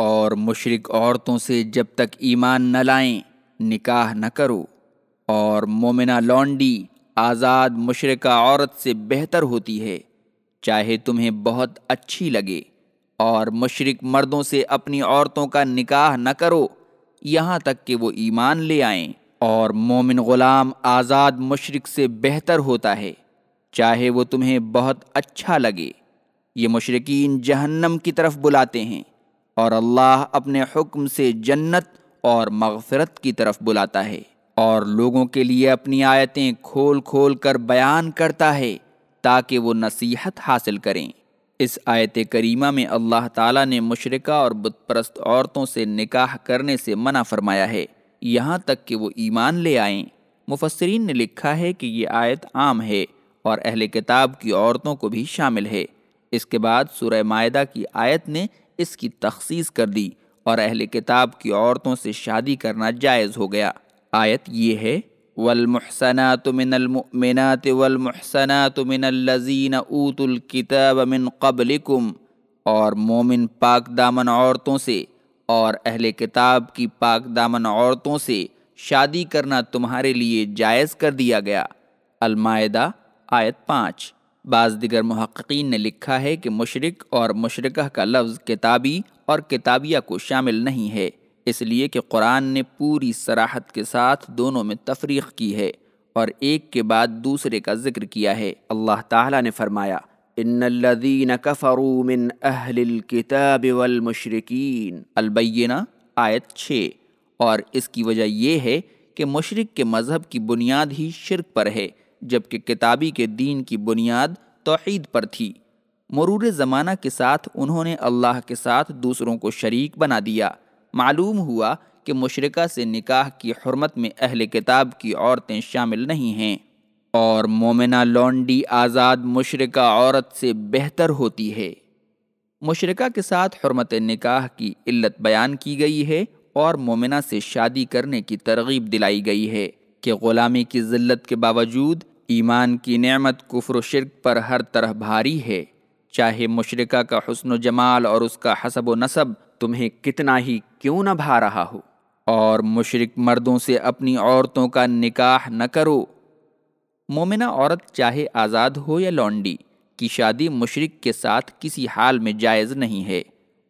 اور مشرق عورتوں سے جب تک ایمان نہ لائیں، نکاح نہ کرو۔ اور مومنہ لونڈی آزاد مشرقہ عورت سے بہتر ہوتی ہے، چاہے تمہیں بہت اچھی لگے۔ اور مشرق مردوں سے اپنی عورتوں کا نکاح نہ کرو، یہاں تک کہ وہ ایمان لے آئیں۔ اور مومن غلام آزاد مشرق سے بہتر ہوتا ہے، چاہے وہ تمہیں بہت اچھا لگے۔ یہ مشرقین جہنم کی طرف بلاتے ہیں۔ اور اللہ اپنے حکم سے جنت اور مغفرت کی طرف بلاتا ہے اور لوگوں کے لیے اپنی آیتیں کھول کھول کر بیان کرتا ہے تاکہ وہ نصیحت حاصل کریں۔ اس آیت کریمہ میں اللہ تعالیٰ نے مشرقہ اور بت پرست عورتوں سے نکاح کرنے سے منع فرمایا ہے۔ یہاں تک کہ وہ ایمان لے آئیں۔ مفسرین نے لکھا ہے کہ یہ آیت عام ہے اور اہل کتاب کی عورتوں کو بھی شامل ہے۔ اس کے بعد سورہ معدہ کی آیت نے اس کی تخصیص کر دی اور اہل کتاب کی عورتوں سے شادی کرنا جائز ہو گیا۔ آیت یہ ہے، والمحسنات من المؤمنات والمحسنات من الذین اوت الكتاب من قبلکم اور مومن پاک دامن عورتوں سے اور اہل کتاب کی پاک دامن عورتوں سے شادی کرنا تمہارے لیے جائز کر دیا گیا۔ المائدہ، آیت پانچ۔ بعض دیگر محققین نے لکھا ہے کہ مشرق اور مشرقہ کا لفظ کتابی اور کتابیہ کو شامل نہیں ہے، اس لیے کہ قرآن نے پوری سراحت کے ساتھ دونوں میں تفریق کی ہے اور ایک کے بعد دوسرے کا ذکر کیا ہے۔ اللہ تعالیٰ نے فرمایا، ان الذین کفروا من اہل الكتاب والمشرکین البینہ، آیت 6 اور اس کی وجہ یہ ہے کہ مشرق کے مذہب کی بنیاد ہی شرک پر ہے۔ جبکہ کتابی کے دین کی بنیاد توحید پر تھی۔ مرور زمانہ کے ساتھ انہوں نے اللہ کے ساتھ دوسروں کو شریک بنا دیا۔ معلوم ہوا کہ مشرقہ سے نکاح کی حرمت میں اہل کتاب کی عورتیں شامل نہیں ہیں اور مومنہ لونڈی آزاد مشرقہ عورت سے بہتر ہوتی ہے۔ مشرقہ کے ساتھ حرمت نکاح کی علت بیان کی گئی ہے اور مومنہ سے شادی کرنے کی ترغیب دلائی گئی ہے کہ غلامی کی ذلت کے باوجود ایمان کی نعمت کفر و شرک پر ہر طرح بھاری ہے۔ چاہے مشرقہ کا حسن و جمال اور اس کا حسب و نصب تمہیں کتنا ہی کیوں نہ بھا رہا ہو۔ اور مشرق مردوں سے اپنی عورتوں کا نکاح نہ کرو۔ مومنہ عورت چاہے آزاد ہو یا لونڈی، کی شادی مشرق کے ساتھ کسی حال میں جائز نہیں ہے۔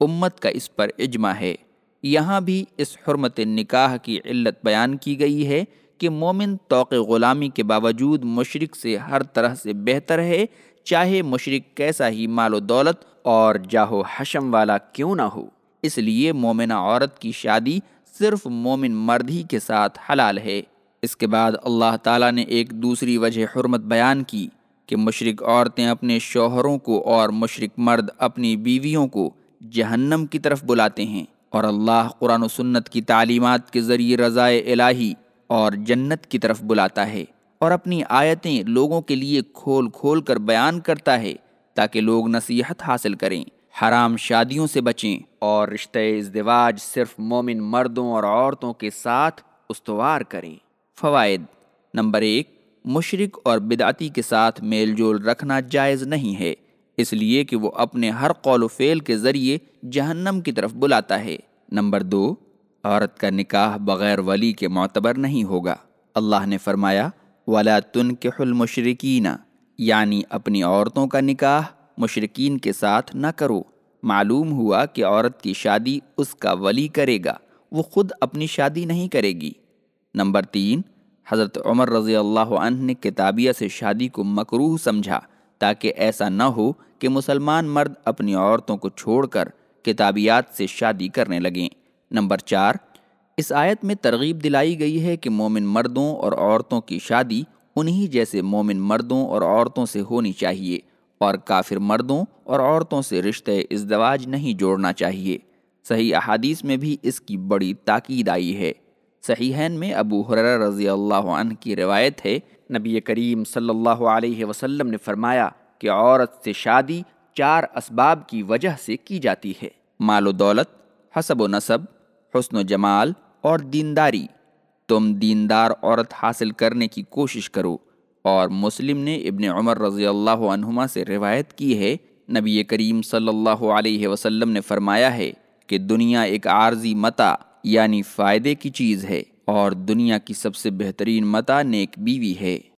امت کا اس پر اجماع ہے۔ یہاں بھی اس حرمت نکاح کی علت بیان کی گئی ہے۔ کہ مومن توق غلامی کے باوجود مشرق سے ہر طرح سے بہتر ہے، چاہے مشرق کیسا ہی مال و دولت اور جاہو حشم والا کیوں نہ ہو۔ اس لیے مومنہ عورت کی شادی صرف مومن مرد ہی کے ساتھ حلال ہے۔ اس کے بعد اللہ تعالیٰ نے ایک دوسری وجہ حرمت بیان کی کہ مشرق عورتیں اپنے شوہروں کو اور مشرق مرد اپنی بیویوں کو جہنم کی طرف بلاتے ہیں اور اللہ قرآن و سنت کی تعلیمات کے ذریعے رضائے الہی اور جنت کی طرف بلاتا ہے اور اپنی آیتیں لوگوں کے لیے کھول کھول کر بیان کرتا ہے تاکہ لوگ نصیحت حاصل کریں۔ حرام شادیوں سے بچیں اور رشتہ ازدواج صرف مومن مردوں اور عورتوں کے ساتھ استوار کریں۔ فوائد نمبر ایک مشرق اور بدعتی کے ساتھ میل جول رکھنا جائز نہیں ہے، اس لیے کہ وہ اپنے ہر قول و فعل کے ذریعے جہنم کی طرف بلاتا ہے۔ نمبر دو عورت کا نکاح بغیر ولی کے معتبر نہیں ہوگا۔ اللہ نے فرمایا، ولا تن کے مشرقین یعنی اپنی عورتوں کا نکاح مشرقین کے ساتھ نہ کرو۔ معلوم ہوا کہ عورت کی شادی اس کا ولی کرے گا، وہ خود اپنی شادی نہیں کرے گی۔ نمبر تین، حضرت عمر رضی اللہ عنہ نے کتابیہ سے شادی کو مکروح سمجھا، تاکہ ایسا نہ ہو کہ مسلمان مرد اپنی عورتوں کو چھوڑ کر کتابیات سے شادی کرنے لگیں۔ نمبر چار، اس آیت میں ترغیب دلائی گئی ہے کہ مومن مردوں اور عورتوں کی شادی انہی جیسے مومن مردوں اور عورتوں سے ہونی چاہیے اور کافر مردوں اور عورتوں سے رشتے ازدواج نہیں جوڑنا چاہیے۔ صحیح احادیث میں بھی اس کی بڑی تاکید آئی ہے۔ صحیحین میں ابو حرر رضی اللہ عنہ کی روایت ہے، نبی کریم صلی اللہ علیہ وسلم نے فرمایا کہ عورت سے شادی چار اسباب کی وجہ سے کی جاتی ہے۔ مال و دولت، حسب و نصب حسن و جمال اور دینداری۔ تم دیندار عورت حاصل کرنے کی کوشش کرو۔ اور مسلم نے ابن عمر رضی اللہ عنہما سے روایت کی ہے، نبی کریم صلی اللہ علیہ وسلم نے فرمایا ہے کہ دنیا ایک عارضی متا یعنی فائدے کی چیز ہے، اور دنیا کی سب سے بہترین متا نیک بیوی ہے۔